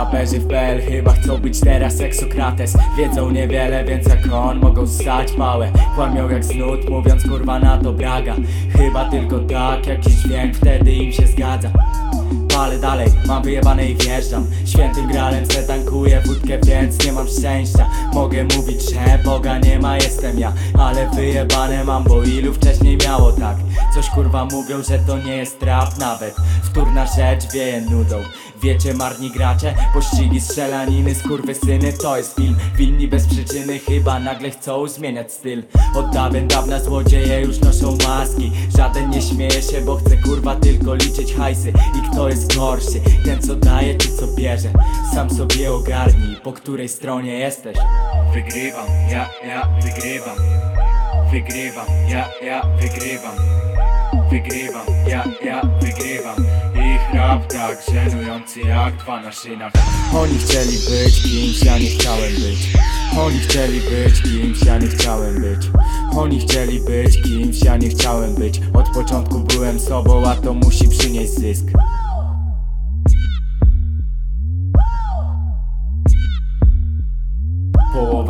Raperzy w PL chyba chcą być teraz jak Sokrates Wiedzą niewiele, więc jak on mogą stać małe. Kłamią jak znud, mówiąc kurwa na to braga. Chyba tylko tak, jakiś dźwięk wtedy im się zgadza. Palę dalej, mam wyjebane i wjeżdżam. Świętym gralem se tankuję wódkę, więc nie mam szczęścia. Mogę mówić, że Boga nie ma, jestem ja. Ale wyjebane mam, bo ilu wcześniej miało tak. Coś kurwa mówią, że to nie jest rap nawet. Wtórna rzecz wieje nudą Wiecie, marni gracze, pościgi, strzelaniny, skurwysyny To jest film, winni bez przyczyny Chyba nagle chcą zmieniać styl. Od dawien dawna złodzieje już noszą maski. Żaden nie śmieje się, bo chce kurwa tylko liczyć hajsy. I kto jest gorszy, ten co daje czy co bierze? Sam sobie ogarnij, po której stronie jesteś. Wygrywam, ja, ja wygrywam. Wygrywam, ja, ja wygrywam. Wygrywam, ja, ja Tak żenujący jak dwa na szynach. Oni chcieli być kimś, ja nie chciałem być. Oni chcieli być kimś, ja nie chciałem być. Oni chcieli być kimś, ja nie chciałem być. Od początku byłem sobą, a to musi przynieść zysk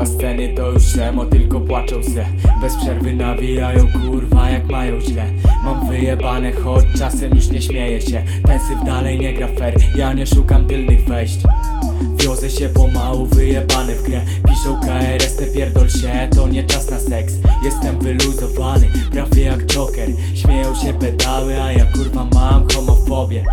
Połowa sceny to już emo, tylko płaczą se. Bez przerwy nawijają kurwa jak mają źle. Mam wyjebane, choć czasem już nie śmieję się. Ten syf dalej nie gra fair, ja nie szukam tylnych wejść. Wiozę się pomału, wyjebany w grę. Piszą KRS, te pierdol się, to nie czas na seks. Jestem wyluzowany, prawie jak Joker. Śmieją się pedały, a ja kurwa mam homofobię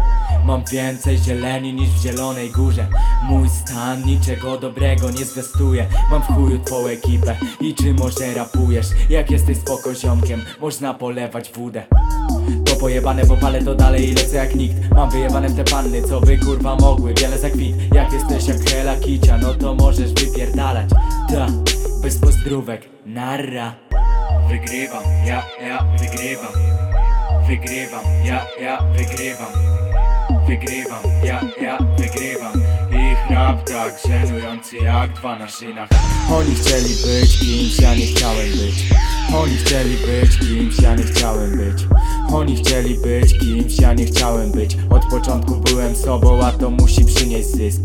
Mam więcej zieleni niż w zielonej górze. Mój stan niczego dobrego nie zwiastuje. Mam w chuju twą ekipę I czy może rapujesz? Jak jesteś spoko ziomkiem Można polewać wódę. To pojebane, bo palę to dalej i lecę jak nikt. Mam wyjebane w te panny, co by kurwa mogły. Wiele za kwit, jak jesteś jak Hela Kicia No to możesz wypierdalać. Ta, bez pozdrówek, narra. Wygrywam, ja, ja wygrywam. Wygrywam, ja, ja wygrywam Wygrywam, ja, ja wygrywam. Ich rap tak żenujący jak dwa na szynach. Oni chcieli być kimś, ja nie chciałem być. Oni chcieli być kimś, ja nie chciałem być. Oni chcieli być kimś, ja nie chciałem być. Od początku byłem sobą, a to musi przynieść zysk